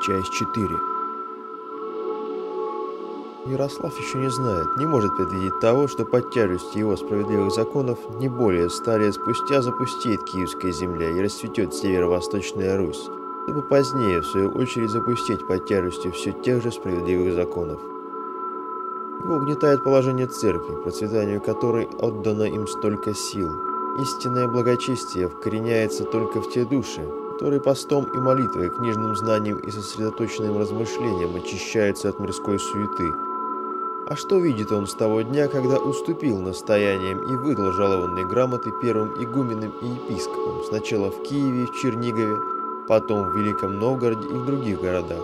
Часть 4 Ярослав еще не знает, не может предвидеть того, что под тяжестью его справедливых законов не более ста лет спустя запустеет Киевская земля и расцветет северо-восточная Русь, чтобы позднее, в свою очередь, запустить под тяжестью все тех же справедливых законов. Его угнетает положение церкви, процветанию которой отдано им столько сил. Истинное благочестие вкореняется только в те души, которые постом и молитвой, книжным знанием и сосредоточенным размышлением очищаются от мирской суеты – а что видит он с того дня, когда уступил настояниям и выдал жалованные грамоты первым игуменам и епископам, сначала в Киеве, в Чернигове, потом в Великом Новгороде и в других городах?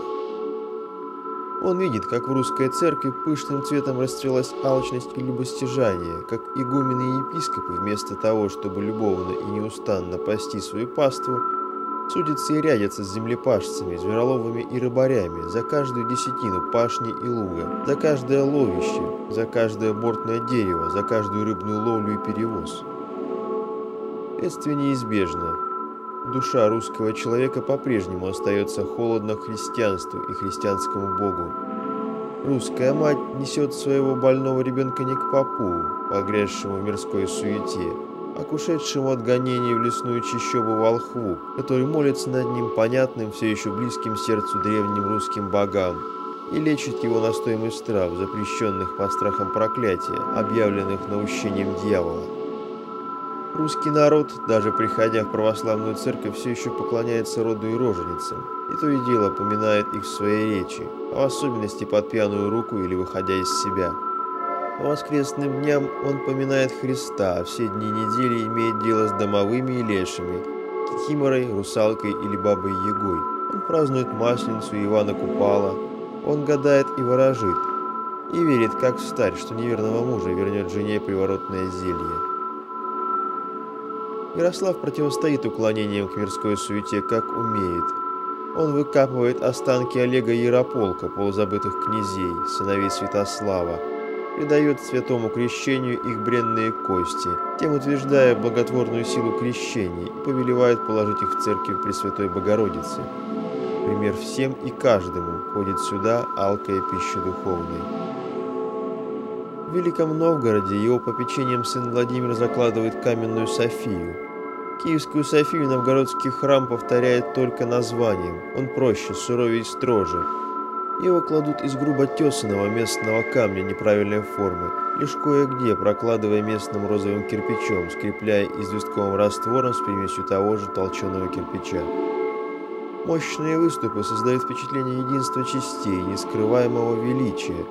Он видит, как в русской церкви пышным цветом расцвелась алчность и любостяжание, как игумены и епископы вместо того, чтобы любовно и неустанно пасти свою паству, Судятся и рядятся с землепашцами, звероловыми и рыбарями за каждую десятину пашни и луга, за каждое ловище, за каждое бортное дерево, за каждую рыбную ловлю и перевоз. Следствие неизбежно. Душа русского человека по-прежнему остается холодна христианству и христианскому Богу. Русская мать несет своего больного ребенка не к попу, погрязшему в мирской суете, к ушедшему от гонений в лесную чащобу волхву, который молится над ним понятным, все еще близким сердцу древним русским богам, и лечит его настоем из трав, запрещенных по страхам проклятия, объявленных наущением дьявола. Русский народ, даже приходя в православную церковь, все еще поклоняется роду и роженицам, и то и дело поминает их в своей речи, а в особенности под пьяную руку или выходя из себя – по воскресным дням он поминает Христа, а все дни недели имеет дело с домовыми и лешими, кикиморой, русалкой или бабой Ягой. Он празднует Масленицу и Ивана Купала, он гадает и ворожит, и верит, как встарь, что неверного мужа вернет жене приворотное зелье. Ярослав противостоит уклонениям к мирской суете, как умеет. Он выкапывает останки Олега Ярополка, полузабытых князей, сыновей Святослава, придает святому крещению их бренные кости, тем утверждая благотворную силу крещений и повелевает положить их в церковь Пресвятой Богородицы. Пример всем и каждому ходит сюда алкая пища духовной. В Великом Новгороде его попечением сын Владимир закладывает каменную Софию. Киевскую Софию новгородский храм повторяет только названием, он проще, суровее и строже, его кладут из грубо тесаного местного камня неправильной формы, лишь кое-где прокладывая местным розовым кирпичом, скрепляя известковым раствором с примесью того же толченого кирпича. Мощные выступы создают впечатление единства частей, нескрываемого величия,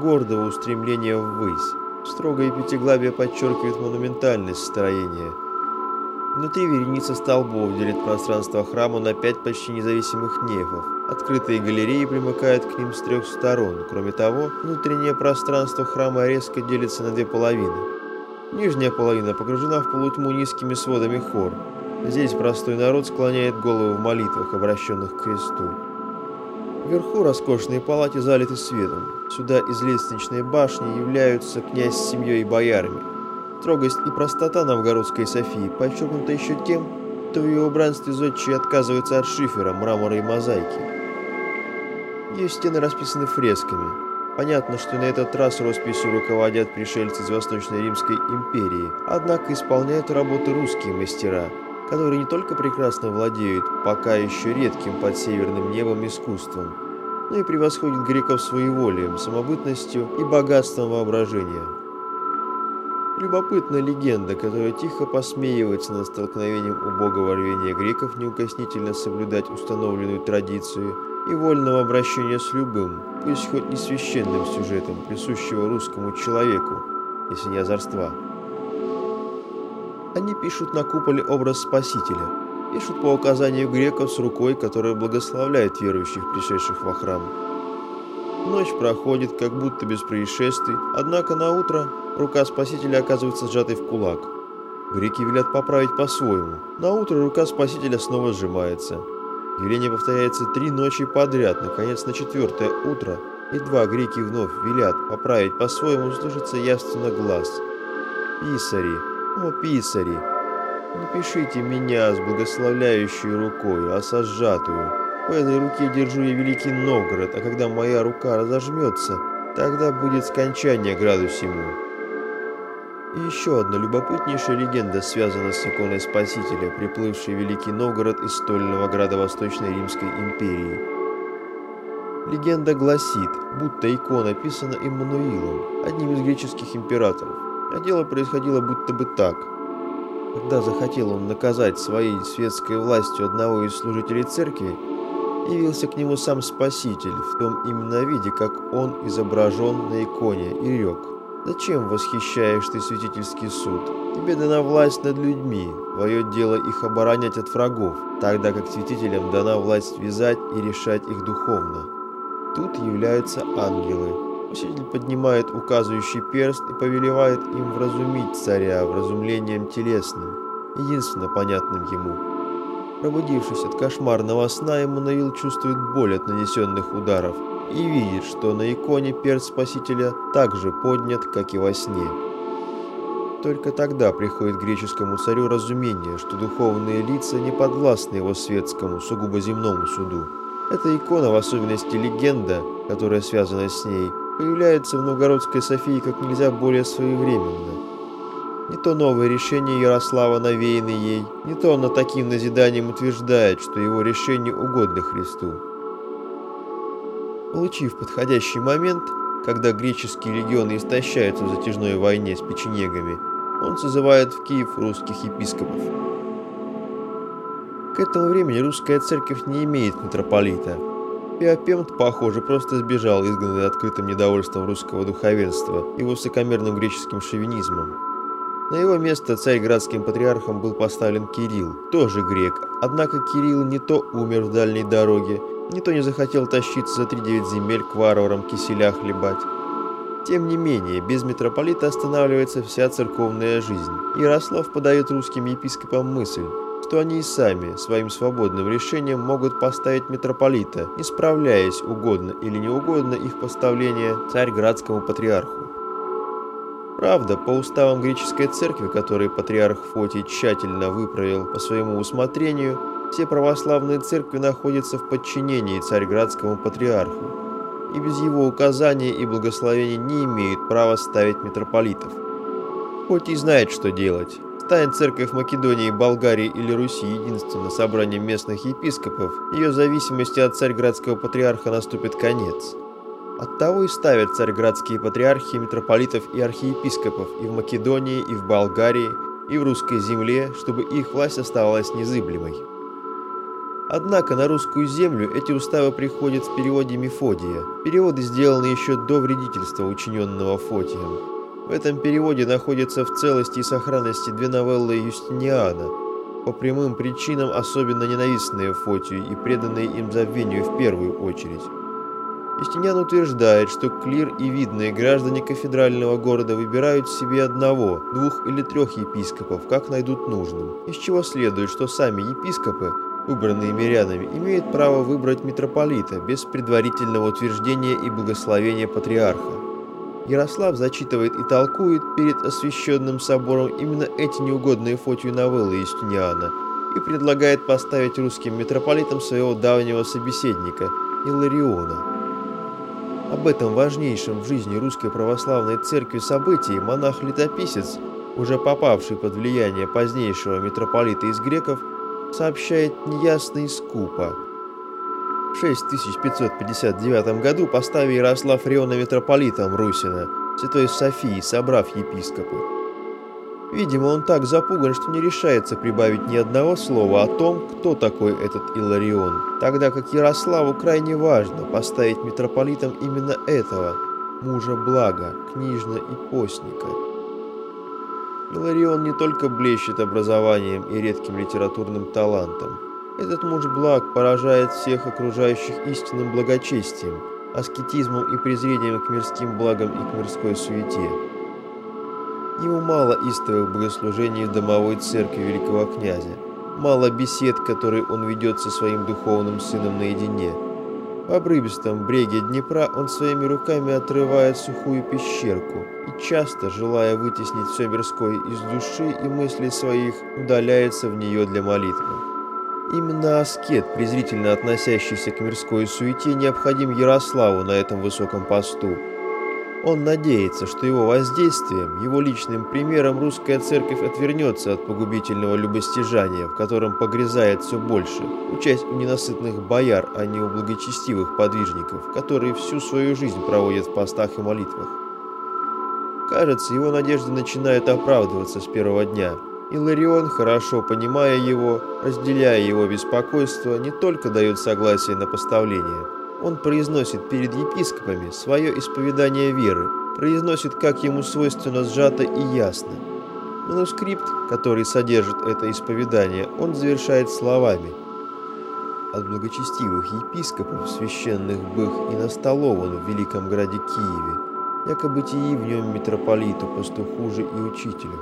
гордого устремления ввысь. Строгое пятиглавие подчеркивает монументальность строения – Внутри вереница столбов делит пространство храма на пять почти независимых нефов. Открытые галереи примыкают к ним с трех сторон. Кроме того, внутреннее пространство храма резко делится на две половины. Нижняя половина погружена в полутьму низкими сводами хор. Здесь простой народ склоняет голову в молитвах, обращенных к кресту. Вверху роскошные палати залиты светом. Сюда из лестничной башни являются князь с семьей и боярами. Строгость и простота новгородской Софии подчеркнута еще тем, что в ее убранстве зодчие отказываются от шифера, мрамора и мозаики. Ее стены расписаны фресками. Понятно, что на этот раз росписью руководят пришельцы из Восточной Римской империи, однако исполняют работы русские мастера, которые не только прекрасно владеют пока еще редким под северным небом искусством, но и превосходят греков своеволием, самобытностью и богатством воображения. Любопытная легенда, которая тихо посмеивается над столкновением убогого рвения греков неукоснительно соблюдать установленную традицию и вольного обращения с любым, пусть хоть и священным сюжетом, присущего русскому человеку, если не озорства. Они пишут на куполе образ Спасителя, пишут по указанию греков с рукой, которая благословляет верующих, пришедших во храм. Ночь проходит, как будто без происшествий, однако на утро рука Спасителя оказывается сжатой в кулак. Греки велят поправить по-своему. На утро рука Спасителя снова сжимается. Веление повторяется три ночи подряд, наконец на четвертое утро, и два греки вновь велят поправить по-своему, слышится явственно глаз. «Писари, о, писари, напишите меня с благословляющей рукой, а со сжатую, В этой руке держу я Великий Новгород, а когда моя рука разожмется, тогда будет скончание граду всему. И еще одна любопытнейшая легенда связана с иконой Спасителя, приплывшей в Великий Новгород из стольного града Восточной Римской империи. Легенда гласит, будто икона писана Иммануилом, одним из греческих императоров, а дело происходило будто бы так. Когда захотел он наказать своей светской властью одного из служителей церкви, явился к нему сам Спаситель в том именно виде, как он изображен на иконе, и рек – Зачем восхищаешь ты святительский суд? Тебе дана власть над людьми, твое дело их оборонять от врагов, тогда как святителям дана власть вязать и решать их духовно. Тут являются ангелы. Учитель поднимает указывающий перст и повелевает им вразумить царя вразумлением телесным, единственно понятным ему. Пробудившись от кошмарного сна, Эммануил чувствует боль от нанесенных ударов, и видит, что на иконе перст Спасителя также поднят, как и во сне. Только тогда приходит греческому царю разумение, что духовные лица не подвластны его светскому, сугубо земному суду. Эта икона, в особенности легенда, которая связана с ней, появляется в Новгородской Софии как нельзя более своевременно. Не то новое решение Ярослава навеяно ей, не то она таким назиданием утверждает, что его решение угодно Христу. Получив подходящий момент, когда греческие легионы истощаются в затяжной войне с печенегами, он созывает в Киев русских епископов. К этому времени русская церковь не имеет митрополита. Пиопемт, похоже, просто сбежал, изгнанный открытым недовольством русского духовенства и высокомерным греческим шовинизмом. На его место царь-градским патриархом был поставлен Кирилл, тоже грек, однако Кирилл не то умер в дальней дороге, Никто не захотел тащиться за три-девять земель к варварам киселя хлебать. Тем не менее, без митрополита останавливается вся церковная жизнь. Ярослав подает русским епископам мысль, что они и сами своим свободным решением могут поставить митрополита, не справляясь угодно или неугодно их поставления царь-градскому патриарху. Правда, по уставам греческой церкви, которые патриарх Фотий тщательно выправил по своему усмотрению, все православные церкви находятся в подчинении царьградскому патриарху и без его указания и благословения не имеют права ставить митрополитов. Хоть и знает, что делать. Станет церковь Македонии, Болгарии или Руси единственно собранием местных епископов, ее зависимости от царьградского патриарха наступит конец. Оттого и ставят царьградские патриархи митрополитов и архиепископов и в Македонии, и в Болгарии, и в русской земле, чтобы их власть оставалась незыблемой. Однако на русскую землю эти уставы приходят в переводе Мефодия. Переводы сделаны еще до вредительства, учиненного Фотием. В этом переводе находятся в целости и сохранности две новеллы Юстиниана, по прямым причинам особенно ненавистные Фотию и преданные им забвению в первую очередь. Юстиниан утверждает, что клир и видные граждане кафедрального города выбирают себе одного, двух или трех епископов, как найдут нужным, из чего следует, что сами епископы выбранные мирянами, имеют право выбрать митрополита без предварительного утверждения и благословения патриарха. Ярослав зачитывает и толкует перед освященным собором именно эти неугодные Фотию новеллы Юстиниана и предлагает поставить русским митрополитом своего давнего собеседника Илариона. Об этом важнейшем в жизни русской православной церкви событии монах-летописец, уже попавший под влияние позднейшего митрополита из греков, сообщает неясно и скупо. В 6559 году поставил Ярослав Риона митрополитом Русина, святой Софии, собрав епископы. Видимо, он так запуган, что не решается прибавить ни одного слова о том, кто такой этот Иларион, тогда как Ярославу крайне важно поставить митрополитом именно этого, мужа блага, книжна и постника. Иларион не только блещет образованием и редким литературным талантом. Этот муж благ поражает всех окружающих истинным благочестием, аскетизмом и презрением к мирским благам и к мирской суете. Ему мало истовых богослужений в домовой церкви великого князя, мало бесед, которые он ведет со своим духовным сыном наедине – в обрывистом бреге Днепра он своими руками отрывает сухую пещерку и часто, желая вытеснить все мирское из души и мыслей своих, удаляется в нее для молитвы. Именно аскет, презрительно относящийся к мирской суете, необходим Ярославу на этом высоком посту. Он надеется, что его воздействием, его личным примером русская церковь отвернется от погубительного любостяжания, в котором погрязает все больше, учась у ненасытных бояр, а не у благочестивых подвижников, которые всю свою жизнь проводят в постах и молитвах. Кажется, его надежды начинают оправдываться с первого дня. Иларион, хорошо понимая его, разделяя его беспокойство, не только дает согласие на поставление – он произносит перед епископами свое исповедание веры, произносит, как ему свойственно, сжато и ясно. Манускрипт, который содержит это исповедание, он завершает словами «От благочестивых епископов, священных бых и настолован в великом граде Киеве, якобы тии в нем митрополиту, пастуху же и учителю».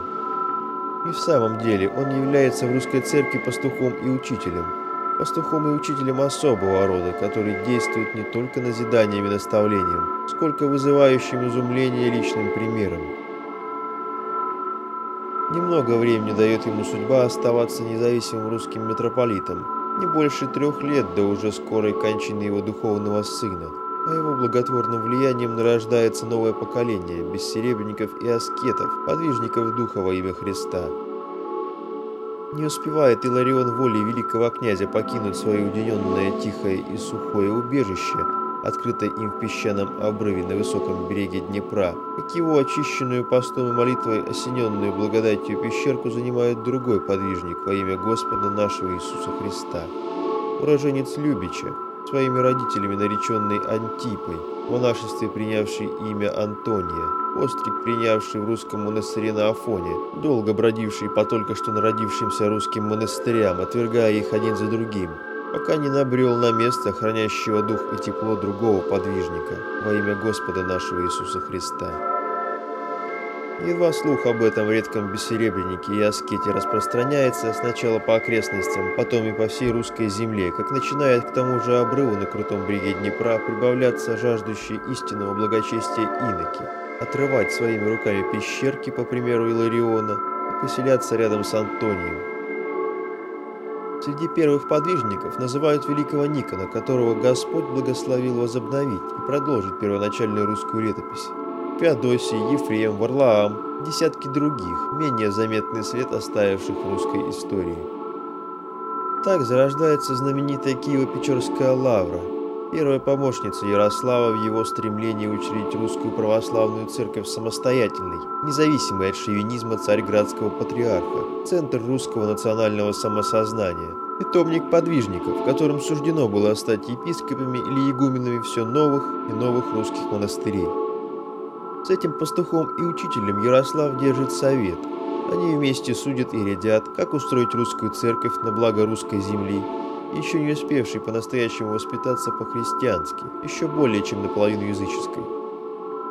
И в самом деле он является в русской церкви пастухом и учителем – пастухом и учителем особого рода, который действует не только назиданием и наставлением, сколько вызывающим изумление личным примером. Немного времени дает ему судьба оставаться независимым русским митрополитом, не больше трех лет до уже скорой кончины его духовного сына. А его благотворным влиянием нарождается новое поколение бессеребренников и аскетов, подвижников духа во имя Христа. Не успевает Иларион волей великого князя покинуть свое уединенное, тихое и сухое убежище, открытое им в песчаном обрыве на высоком береге Днепра, как его очищенную постом и молитвой, осененную благодатью пещерку занимает другой подвижник во имя Господа нашего Иисуса Христа, уроженец Любича, своими родителями нареченный Антипой, в монашестве принявший имя Антония, Острик, принявший в русском монастыре на Афоне, долго бродивший по только что народившимся русским монастырям, отвергая их один за другим, пока не набрел на место, хранящего дух и тепло другого подвижника, во имя Господа нашего Иисуса Христа. Едва слух об этом редком бессеребреннике и аскете распространяется сначала по окрестностям, потом и по всей русской земле, как начинает к тому же обрыву на крутом бреге Днепра прибавляться жаждущие истинного благочестия иноки, отрывать своими руками пещерки, по примеру Илариона, поселяться рядом с Антонием. Среди первых подвижников называют великого Никона, которого Господь благословил возобновить и продолжить первоначальную русскую летопись. Феодосий, Ефрем, Варлаам, десятки других, менее заметный след оставивших в русской истории. Так зарождается знаменитая Киево-Печорская лавра – первая помощница Ярослава в его стремлении учредить русскую православную церковь самостоятельной, независимой от шовинизма царьградского патриарха, центр русского национального самосознания, питомник подвижников, которым суждено было стать епископами или игуменами все новых и новых русских монастырей. С этим пастухом и учителем Ярослав держит совет. Они вместе судят и рядят, как устроить русскую церковь на благо русской земли, еще не успевший по-настоящему воспитаться по-христиански, еще более чем наполовину языческой.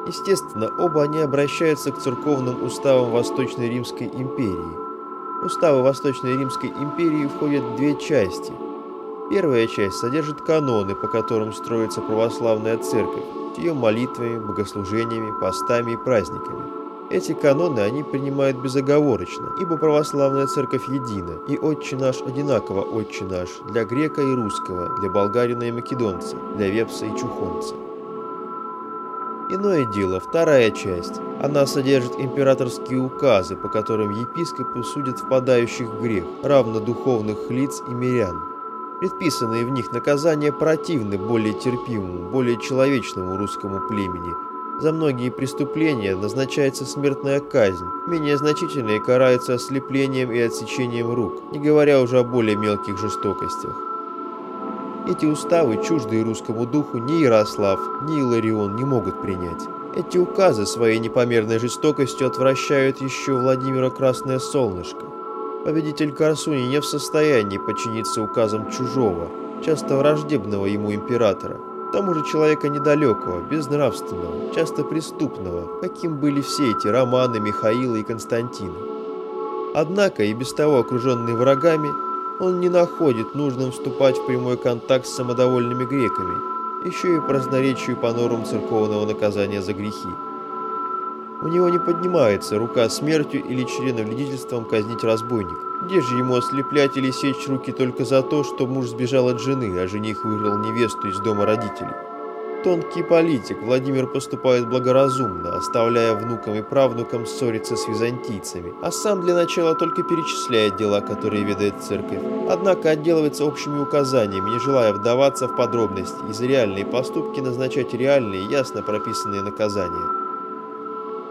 Естественно, оба они обращаются к церковным уставам Восточной Римской империи. Уставы Восточной Римской империи входят две части. Первая часть содержит каноны, по которым строится православная церковь, с ее молитвами, богослужениями, постами и праздниками. Эти каноны они принимают безоговорочно, ибо православная церковь едина, и «Отче наш» одинаково «Отче наш» для грека и русского, для болгарина и македонца, для вепса и чухонца. Иное дело, вторая часть. Она содержит императорские указы, по которым епископы судят впадающих в грех, равно духовных лиц и мирян. Предписанные в них наказания противны более терпимому, более человечному русскому племени, за многие преступления назначается смертная казнь, менее значительные караются ослеплением и отсечением рук, не говоря уже о более мелких жестокостях. Эти уставы, чуждые русскому духу, ни Ярослав, ни Иларион не могут принять. Эти указы своей непомерной жестокостью отвращают еще Владимира Красное Солнышко. Победитель Корсуни не в состоянии подчиниться указам чужого, часто враждебного ему императора – тому же человека недалекого, безнравственного, часто преступного, каким были все эти романы Михаила и Константина. Однако, и без того окруженный врагами, он не находит нужным вступать в прямой контакт с самодовольными греками, еще и по разноречию по нормам церковного наказания за грехи. У него не поднимается рука смертью или членовредительством казнить разбойник. Где же ему ослеплять или сечь руки только за то, что муж сбежал от жены, а жених выиграл невесту из дома родителей? Тонкий политик, Владимир поступает благоразумно, оставляя внукам и правнукам ссориться с византийцами, а сам для начала только перечисляет дела, которые ведает церковь. Однако отделывается общими указаниями, не желая вдаваться в подробности и за реальные поступки назначать реальные, ясно прописанные наказания.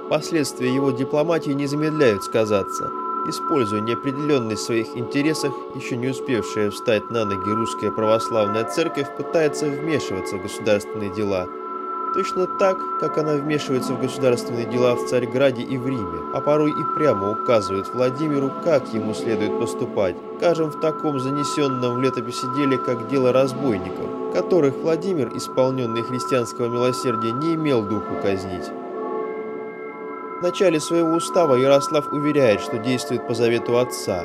Последствия его дипломатии не замедляют сказаться – Используя неопределенность в своих интересах, еще не успевшая встать на ноги русская православная церковь пытается вмешиваться в государственные дела. Точно так, как она вмешивается в государственные дела в Царьграде и в Риме, а порой и прямо указывает Владимиру, как ему следует поступать, скажем, в таком занесенном в летописи деле, как дело разбойников, которых Владимир, исполненный христианского милосердия, не имел духу казнить. В начале своего устава Ярослав уверяет, что действует по завету отца.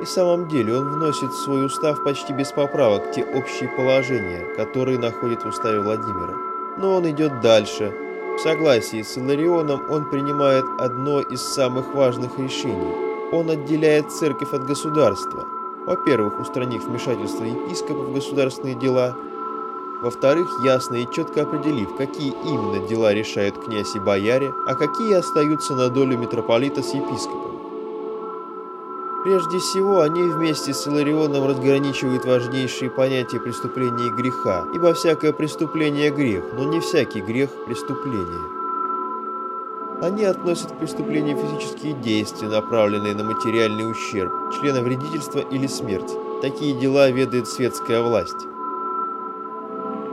И в самом деле он вносит в свой устав почти без поправок те общие положения, которые находит в уставе Владимира. Но он идет дальше. В согласии с Иларионом он принимает одно из самых важных решений. Он отделяет церковь от государства. Во-первых, устранив вмешательство епископов в государственные дела – во-вторых, ясно и четко определив, какие именно дела решают князь и бояре, а какие остаются на долю митрополита с епископом. Прежде всего, они вместе с Иларионом разграничивают важнейшие понятия преступления и греха, ибо всякое преступление – грех, но не всякий грех – преступление. Они относят к преступлению физические действия, направленные на материальный ущерб, членовредительство или смерть. Такие дела ведает светская власть.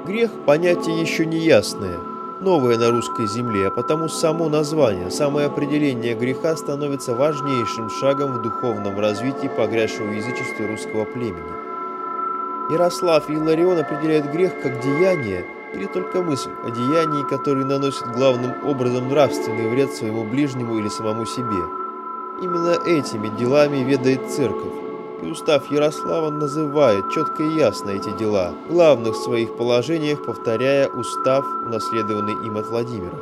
Грех – понятие еще не ясное, новое на русской земле, а потому само название, самое определение греха становится важнейшим шагом в духовном развитии погрязшего в язычестве русского племени. Ярослав и Иларион определяют грех как деяние или только мысль о деянии, которое наносит главным образом нравственный вред своему ближнему или самому себе. Именно этими делами ведает церковь и устав Ярослава называет четко и ясно эти дела, в главных своих положениях повторяя устав, унаследованный им от Владимира.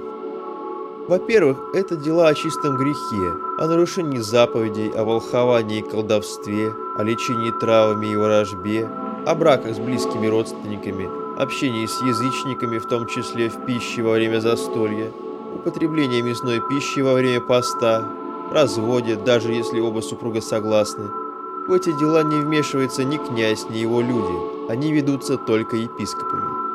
Во-первых, это дела о чистом грехе, о нарушении заповедей, о волховании и колдовстве, о лечении травами и ворожбе, о браках с близкими родственниками, общении с язычниками, в том числе в пище во время застолья, употреблении мясной пищи во время поста, разводе, даже если оба супруга согласны, в эти дела не вмешивается ни князь, ни его люди, они ведутся только епископами.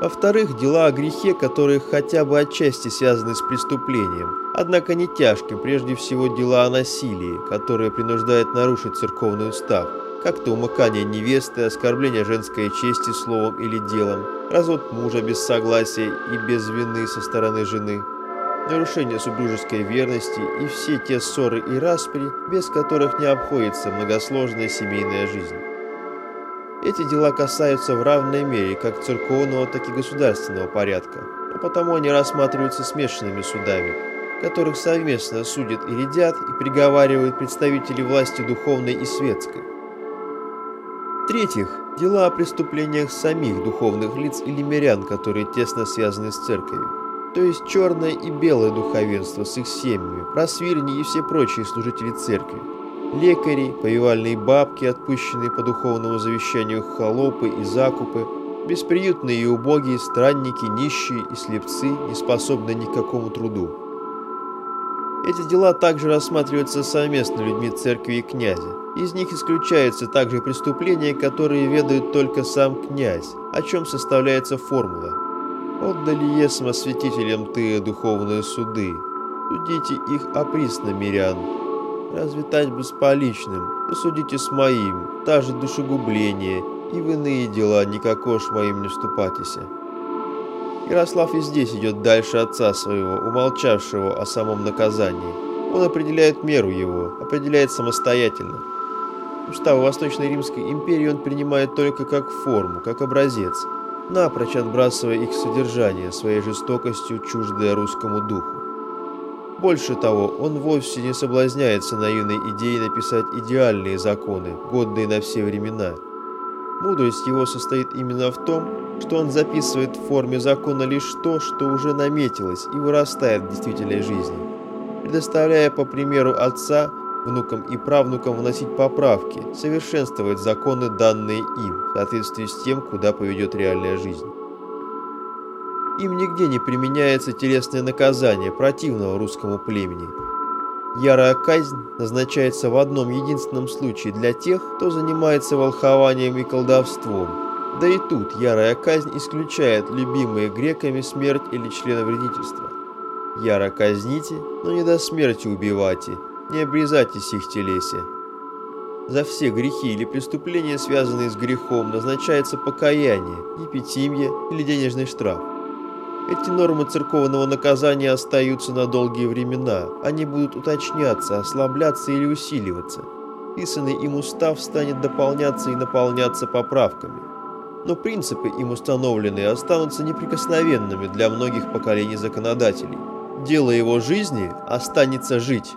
Во-вторых, дела о грехе, которые хотя бы отчасти связаны с преступлением, однако не тяжким, прежде всего дела о насилии, которое принуждает нарушить церковный устав, как то умыкание невесты, оскорбление женской чести словом или делом, развод мужа без согласия и без вины со стороны жены – нарушение супружеской верности и все те ссоры и распри, без которых не обходится многосложная семейная жизнь. Эти дела касаются в равной мере как церковного, так и государственного порядка, а потому они рассматриваются смешанными судами, которых совместно судят и рядят и приговаривают представители власти духовной и светской. В-третьих, дела о преступлениях самих духовных лиц или мирян, которые тесно связаны с церковью то есть черное и белое духовенство с их семьями, просвирни и все прочие служители церкви, лекари, повивальные бабки, отпущенные по духовному завещанию холопы и закупы, бесприютные и убогие, странники, нищие и слепцы, не способные ни к какому труду. Эти дела также рассматриваются совместно людьми церкви и князя. Из них исключаются также преступления, которые ведают только сам князь, о чем составляется формула – Отдали есм осветителям ты духовные суды. Судите их оприсно, мирян. Разве тать бы с поличным? Посудите с моим, та же душегубление, и в иные дела никакош моим не вступатися. Ярослав и здесь идет дальше отца своего, умолчавшего о самом наказании. Он определяет меру его, определяет самостоятельно. Уставы Восточной Римской империи он принимает только как форму, как образец – напрочь отбрасывая их содержание своей жестокостью, чуждое русскому духу. Больше того, он вовсе не соблазняется наивной идеей написать идеальные законы, годные на все времена. Мудрость его состоит именно в том, что он записывает в форме закона лишь то, что уже наметилось и вырастает в действительной жизни, предоставляя по примеру отца внукам и правнукам вносить поправки, совершенствовать законы, данные им, в соответствии с тем, куда поведет реальная жизнь. Им нигде не применяется телесное наказание противного русскому племени. Ярая казнь назначается в одном единственном случае для тех, кто занимается волхованием и колдовством. Да и тут ярая казнь исключает любимые греками смерть или членовредительство. Яро казните, но не до смерти убивайте, не обрезайтесь их телесе. За все грехи или преступления, связанные с грехом, назначается покаяние, епитимье или денежный штраф. Эти нормы церковного наказания остаются на долгие времена. Они будут уточняться, ослабляться или усиливаться. Писанный им устав станет дополняться и наполняться поправками. Но принципы им установленные останутся неприкосновенными для многих поколений законодателей. Дело его жизни останется жить.